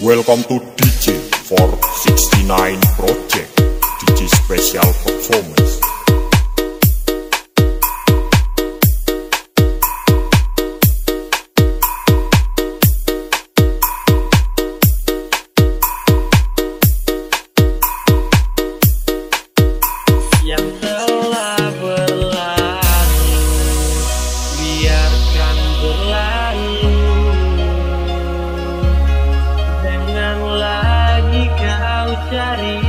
Welcome to DJ for 69 Project. DJ Special Performance Semongko.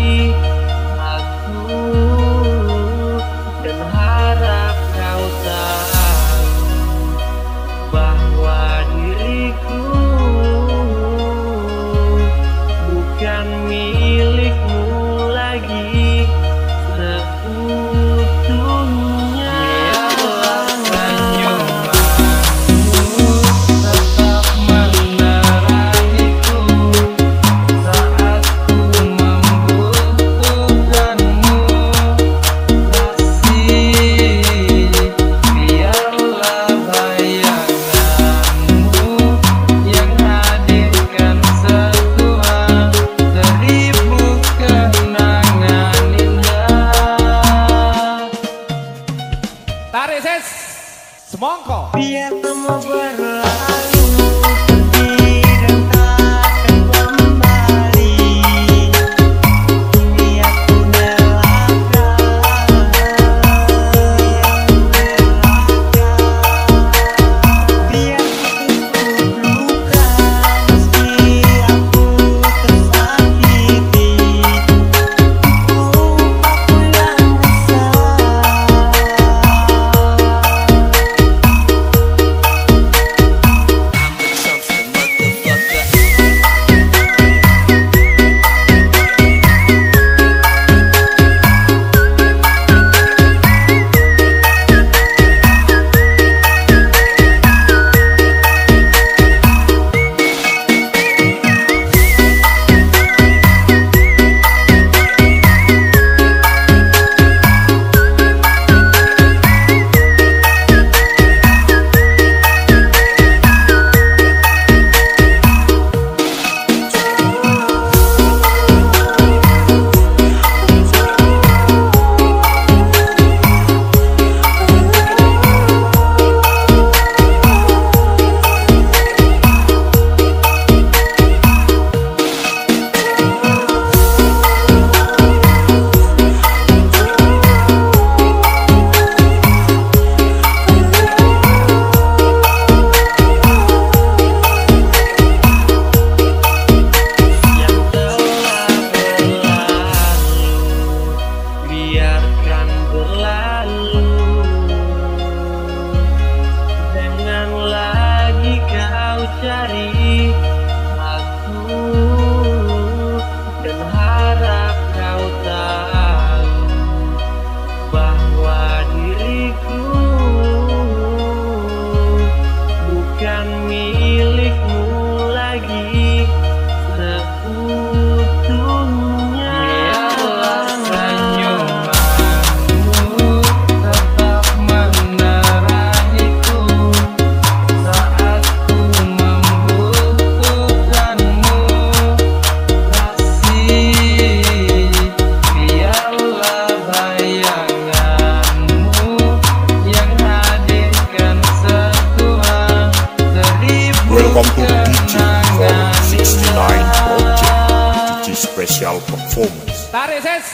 Special performance. Tarik ses,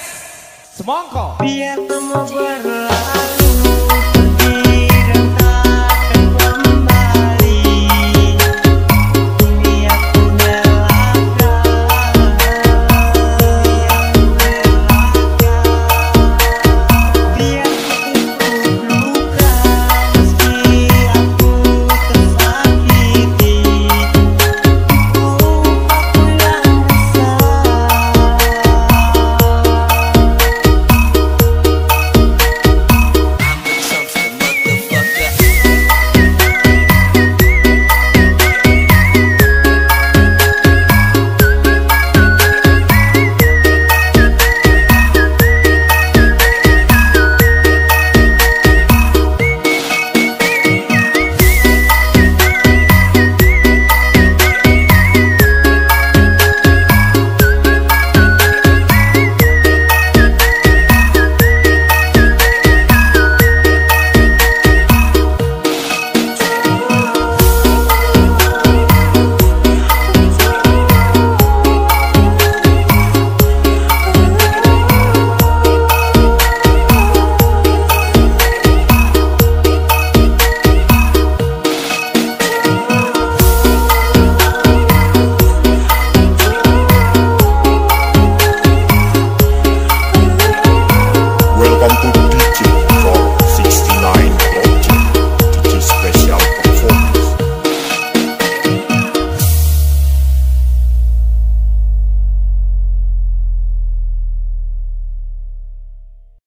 semongko. Biar kamu berlalu.